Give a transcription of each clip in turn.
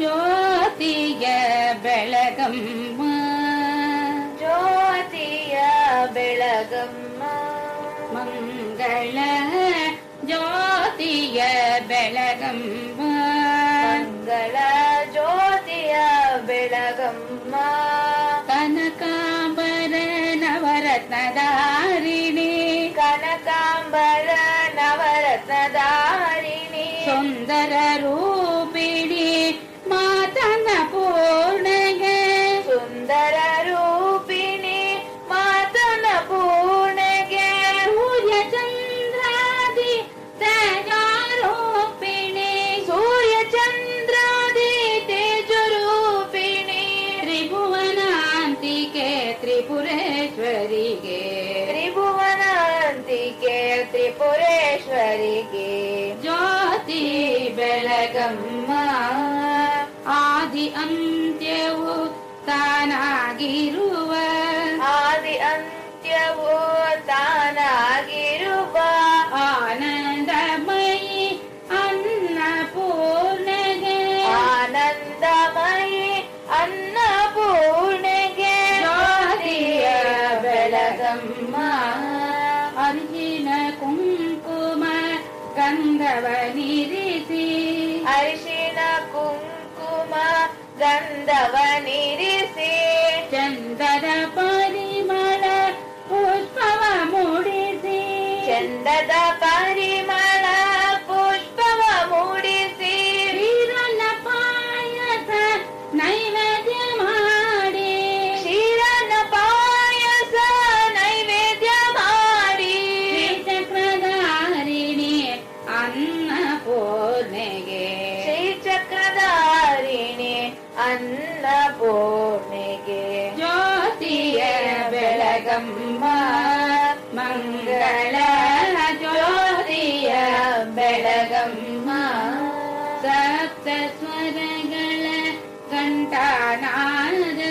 ಜ್ಯೋತಿಯ ಬೆಳಗಮ್ಮ ಜ್ಯೋತಿಯ ಬೆಳಗಮ್ಮ ಮಂಗಳ ಜ್ಯೋತಿಯ ಬೆಳಗಮ್ಮ ಮಂಗಳ ಜ್ಯೋತಿಯ ಬೆಳಗಮ್ಮ ಕನಕಾಂಬರ ನವರತ್ನಧಾರಿಣಿ ಕನಕಾಂಬರ ನವರತ್ನಧಾರಿಣಿ ಸುಂದರ ರೂಪಿಣಿ ಜ್ಯೋತಿ ಬೆಳಗಮ್ಮ. ಆದಿ ಅಂತ್ಯವು ತಾನಾಗಿರುವ. ಆದಿ ಅಂತ್ಯವು ತಾನಾಗಿರುವ. ಆನಂದಮಯಿ ಅನ್ನಪೂರ್ಣಗೆ ಆನಂದಮಯಿ ಅನ್ನಪೂರ್ಣಗೆ ಜ್ಯೋತಿಯ ಬೆಳಗಮ್ಮ. ಗಂಧವನಿರಿಸಿ ಅರಿಶಿನ ಕುಂಕುಮ ಗಂಧವನಿರಿಸಿ ಚಂದದ ಪರಿಮಳ ಪುಷ್ಪವ ಮೂಡಿಸಿ ಚಂದದ ಅನ್ನಪೂರ್ಣೆಗೆ ಜ್ಯೋತಿಯ ಬೆಳಗಮ್ಮ ಮಂಗಳ ಜ್ಯೋತಿಯ ಬೆಳಗಮ್ಮ. ಸಪ್ತ ಸ್ವರಗಳ ಗಂಟಾನಾದದಿ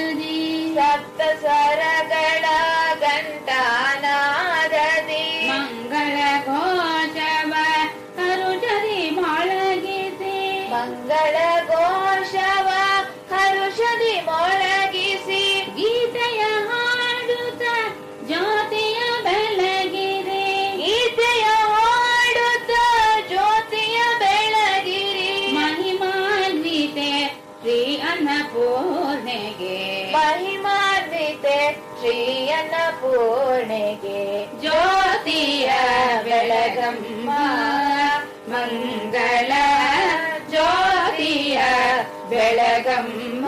ಮಹಿಮಾನ್ವಿತೆ ಶ್ರೀ ಅನ್ನಪೂರ್ಣೆಗೆ ಜ್ಯೋತಿಯ ಬೆಳಗಮ್ಮ. ಮಂಗಳ ಜ್ಯೋತಿಯ ಬೆಳಗಮ್ಮ.